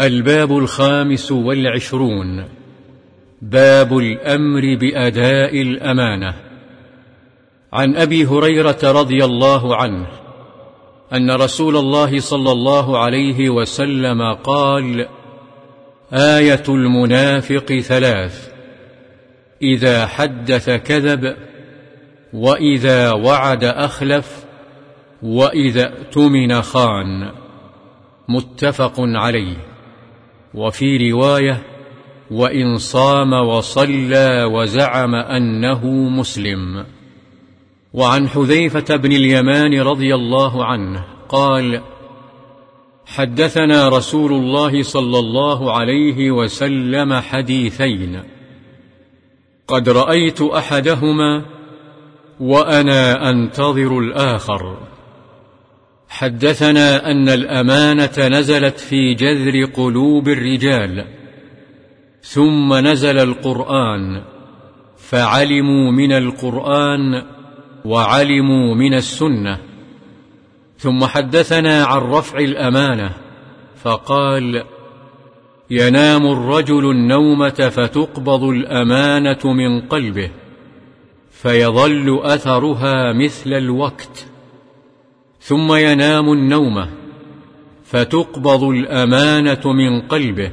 الباب الخامس والعشرون. باب الأمر بأداء الأمانة. عن أبي هريرة رضي الله عنه أن رسول الله صلى الله عليه وسلم قال آية المنافق ثلاث. إذا حدث كذب وإذا وعد أخلف وإذا اؤتمن خان. متفق عليه. وفي رواية وإن صام وصلى وزعم أنه مسلم. وعن حذيفة بن اليمان رضي الله عنه قال حدثنا رسول الله صلى الله عليه وسلم حديثين. قد رأيت أحدهما وأنا أنتظر الآخر. حدثنا أن الأمانة نزلت في جذر قلوب الرجال ثم نزل القرآن فعلموا من القرآن وعلموا من السنة. ثم حدثنا عن رفع الأمانة فقال ينام الرجل النومة فتقبض الأمانة من قلبه فيظل أثرها مثل الوقت. ثم ينام النومة فتقبض الأمانة من قلبه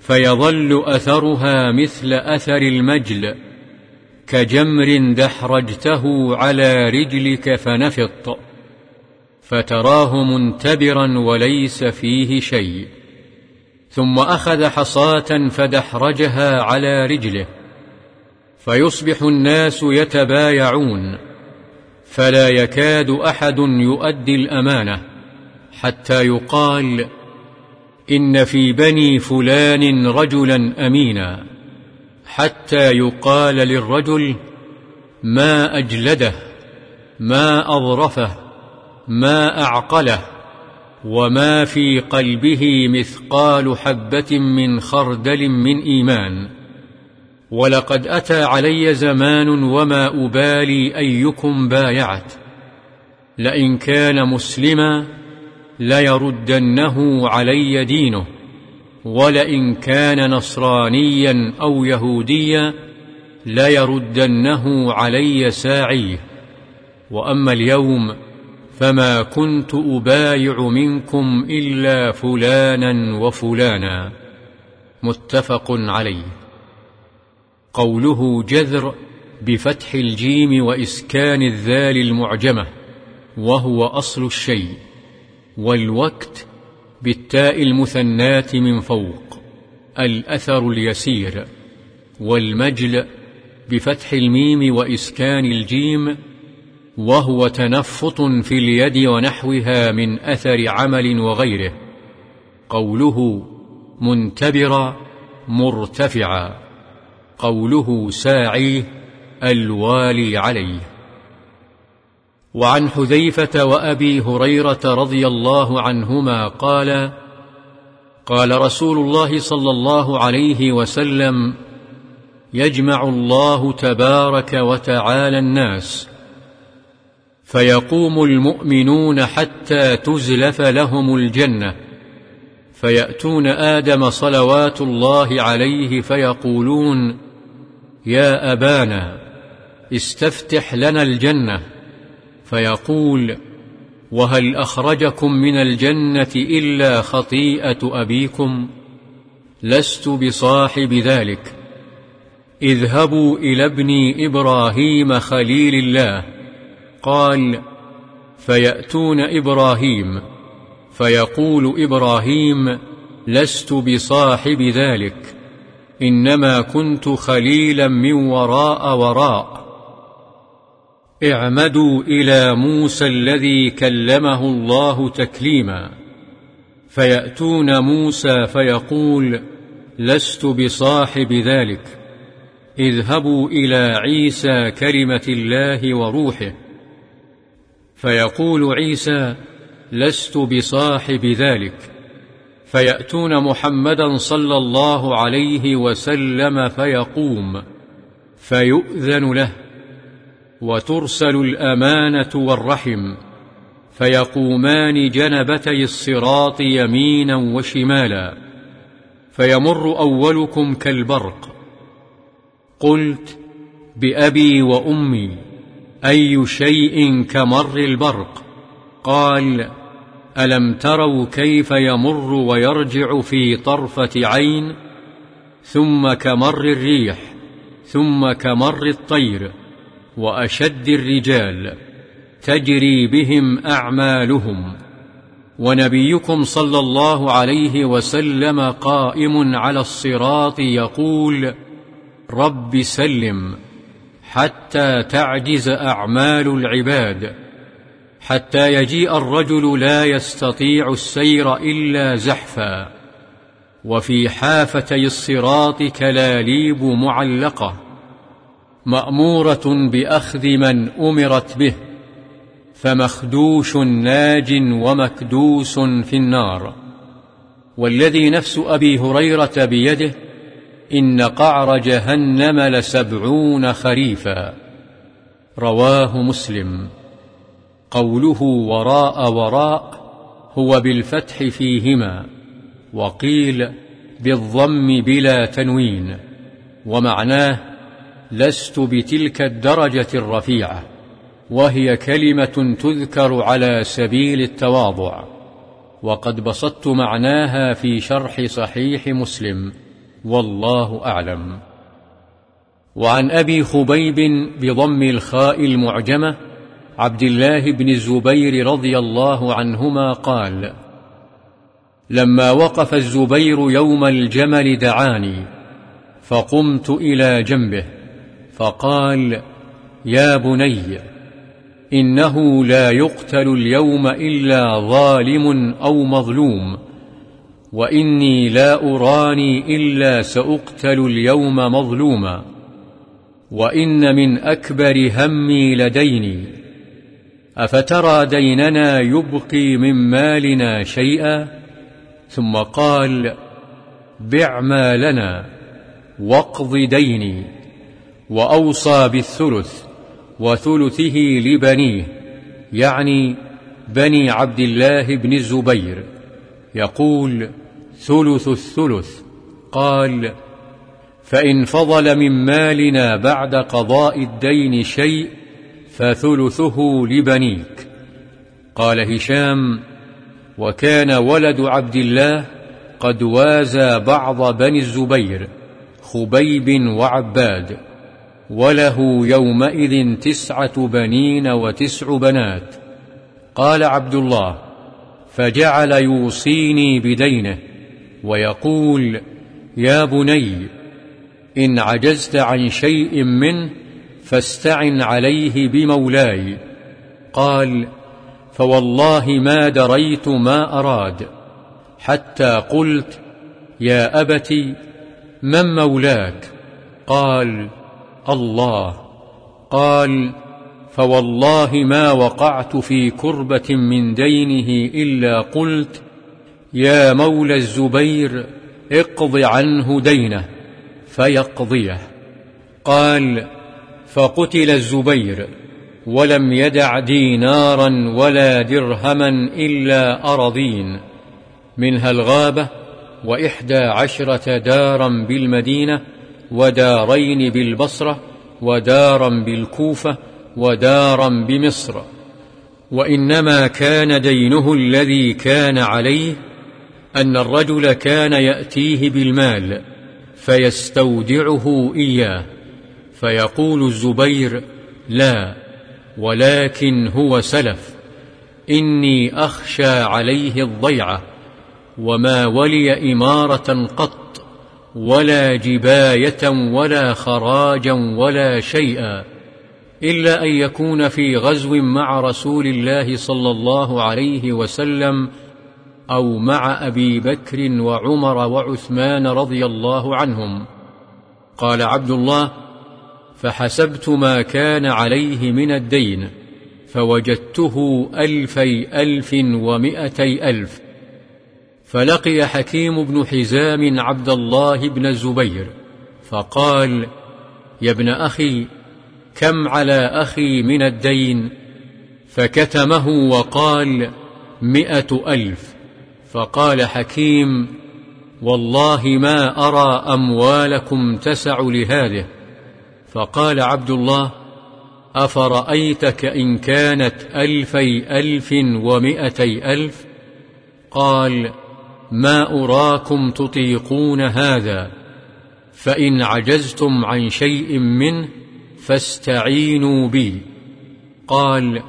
فيظل أثرها مثل أثر المجل كجمر دحرجته على رجلك فنفط فتراه منتبرا وليس فيه شيء ثم أخذ حصاة فدحرجها على رجله فيصبح الناس يتبايعون. فلا يكاد أحد يؤدي الأمانة حتى يقال إن في بني فلان رجلا أمينا حتى يقال للرجل ما أجلده ما أظرفه ما أعقله وما في قلبه مثقال حبة من خردل من إيمان. ولقد أتى علي زمان وما أبالي أيكم بايعت. لئن كان مسلما ليردنه علي دينه ولئن كان نصرانيا أو يهوديا ليردنه علي ساعيه. وأما اليوم فما كنت أبايع منكم إلا فلانا وفلانا. متفق عليه. قوله جذر بفتح الجيم وإسكان الذال المعجمة وهو أصل الشيء والوكت بالتاء المثناة من فوق الأثر اليسير والمجل بفتح الميم وإسكان الجيم وهو تنفط في اليد ونحوها من أثر عمل وغيره قوله منتبرا مرتفعا. قوله ساعي الوالي عليه. وعن حذيفة وأبي هريرة رضي الله عنهما قال قال رسول الله صلى الله عليه وسلم يجمع الله تبارك وتعالى الناس فيقوم المؤمنون حتى تزلف لهم الجنة. فيأتون آدم صلوات الله عليه فيقولون يا أبانا استفتح لنا الجنة. فيقول وهل أخرجكم من الجنة إلا خطيئة أبيكم؟ لست بصاحب ذلك. اذهبوا إلى ابني إبراهيم خليل الله. قال فيأتون إبراهيم. فيقول إبراهيم لست بصاحب ذلك إنما كنت خليلا من وراء وراء. اعمدوا إلى موسى الذي كلمه الله تكليما. فيأتون موسى فيقول لست بصاحب ذلك اذهبوا إلى عيسى كلمة الله وروحه. فيقول عيسى لست بصاحب ذلك. فيأتون محمدا صلى الله عليه وسلم فيقوم فيؤذن له وترسل الأمانة والرحم فيقومان جنبتي الصراط يمينا وشمالا فيمر أولكم كالبرق. قلت بأبي وأمي أي شيء كمر البرق؟ قال ألم تروا كيف يمر ويرجع في طرفة عين؟ ثم كمر الريح ثم كمر الطير وأشد الرجال تجري بهم أعمالهم. ونبيكم صلى الله عليه وسلم قائم على الصراط يقول رب سلم حتى تعجز أعمال العباد. حتى يجيء الرجل لا يستطيع السير إلا زحفا. وفي حافتي الصراط كلاليب معلقة مأمورة بأخذ من أمرت به فمخدوش ناج ومكدوس في النار. والذي نفس أبي هريرة بيده إن قعر جهنم لسبعون خريفا. رواه مسلم. قوله وراء وراء هو بالفتح فيهما وقيل بالضم بلا تنوين ومعناه لست بتلك الدرجة الرفيعة وهي كلمة تذكر على سبيل التواضع وقد بسطت معناها في شرح صحيح مسلم والله أعلم. وعن أبي خبيب بضم الخاء المعجمة عبد الله بن الزبير رضي الله عنهما قال لما وقف الزبير يوم الجمل دعاني فقمت إلى جنبه فقال يا بني إنه لا يقتل اليوم إلا ظالم أو مظلوم وإني لا أراني إلا سأقتل اليوم مظلوما وإن من أكبر همي لديني. أفترى ديننا يبقي من مالنا شيئا؟ ثم قال بع مالنا واقض ديني وأوصى بالثلث وثلثه لبنيه يعني بني عبد الله بن الزبير. يقول ثلث الثلث. قال فإن فضل من مالنا بعد قضاء الدين شيء فثلثه لبنيك. قال هشام وكان ولد عبد الله قد وازى بعض بني الزبير خبيب وعباد وله يومئذ تسعة بنين وتسع بنات. قال عبد الله فجعل يوصيني بدينه ويقول يا بني إن عجزت عن شيء منه فاستعن عليه بمولاي. قال فوالله ما دريت ما أراد حتى قلت يا أبت من مولاك؟ قال الله. قال فوالله ما وقعت في كربة من دينه إلا قلت يا مولى الزبير اقض عنه دينه فيقضيه. قال فقتل الزبير ولم يدع دينارا ولا درهما إلا أرضين منها الغابة وإحدى عشرة دارا بالمدينة ودارين بالبصرة ودارا بالكوفة ودارا بمصر. وإنما كان دينه الذي كان عليه أن الرجل كان يأتيه بالمال فيستودعه إياه. فيقول الزبير لا ولكن هو سلف إني أخشى عليه الضيعة وما ولي إمارة قط ولا جباية ولا خراجا ولا شيئا إلا أن يكون في غزو مع رسول الله صلى الله عليه وسلم أو مع أبي بكر وعمر وعثمان رضي الله عنهم. قال عبد الله فحسبت ما كان عليه من الدين فوجدته ألفي ألف ومئتي ألف. فلقي حكيم بن حزام عبد الله بن الزبير فقال يا ابن أخي كم على أخي من الدين؟ فكتمه وقال مئة ألف. فقال حكيم والله ما أرى أموالكم تسع لهذه. فقال عبد الله أفرأيتك إن كانت ألفي ألف ومئتي ألف؟ قال ما أراكم تطيقون هذا فإن عجزتم عن شيء منه فاستعينوا بي. قال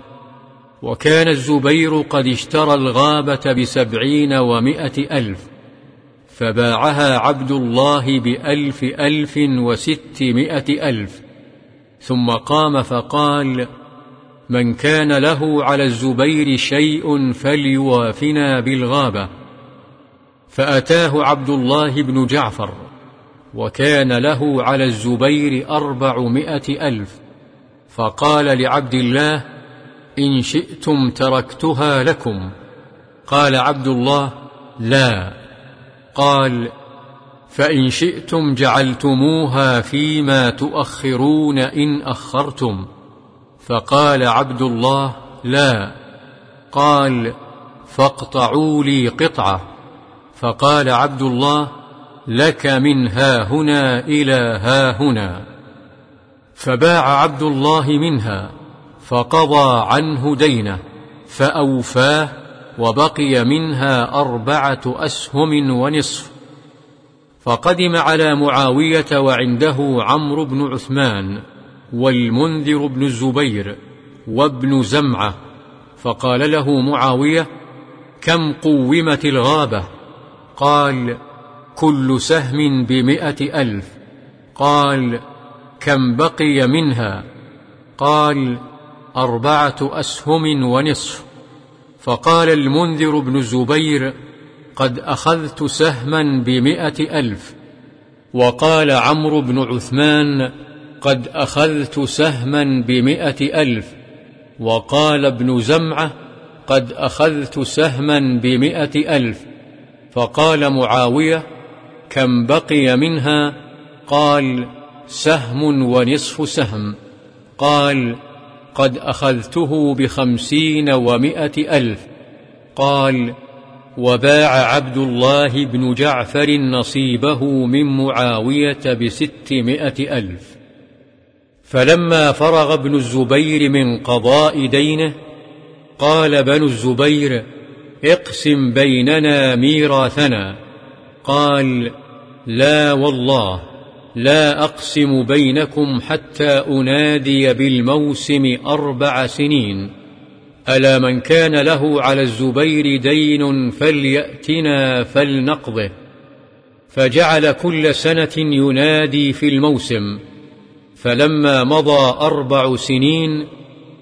وكان الزبير قد اشترى الغابة بسبعين ومائة ألف. فباعها عبد الله بألف ألف وستمائة ألف. ثم قام فقال من كان له على الزبير شيء فليوافنا بالغابة. فأتاه عبد الله بن جعفر وكان له على الزبير أربعمائة ألف. فقال لعبد الله إن شئتم تركتها لكم. قال عبد الله لا. قال فإن شئتم جعلتموها فيما تؤخرون إن أخرتم. فقال عبد الله لا. قال فاقطعوا لي قطعة. فقال عبد الله لك من ها هنا إلى ها هنا. فباع عبد الله منها فقضى عنه دينه فأوفاه وبقي منها أربعة أسهم ونصف. فقدم على معاوية وعنده عمرو بن عثمان والمنذر بن الزبير وابن زمعة. فقال له معاوية كم قومت الغابة؟ قال كل سهم بمئة ألف. قال كم بقي منها؟ قال أربعة أسهم ونصف. فقال المنذر بن الزبير قد أخذت سهما بمئة ألف. وقال عمرو بن عثمان قد أخذت سهما بمئة ألف. وقال ابن زمعة قد أخذت سهما بمئة ألف. فقال معاوية كم بقي منها؟ قال سهم ونصف سهم. قال قد أخذته بخمسين ومائة ألف. قال وباع عبد الله بن جعفر نصيبه من معاوية بستمائة ألف. فلما فرغ ابن الزبير من قضاء دينه قال بنو الزبير اقسم بيننا ميراثنا. قال لا والله. لا أقسم بينكم حتى أنادي بالموسم أربع سنين. ألا من كان له على الزبير دين فليأتنا فلنقضه. فجعل كل سنة ينادي في الموسم. فلما مضى أربع سنين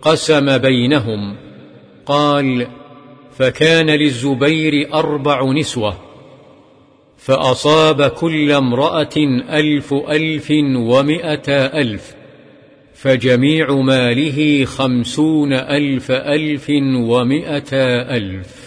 قسم بينهم. قال فكان للزبير أربع نسوة. فأصاب كل امرأة ألف ألف ومئة ألف فجميع ماله خمسون ألف ألف ومئة ألف.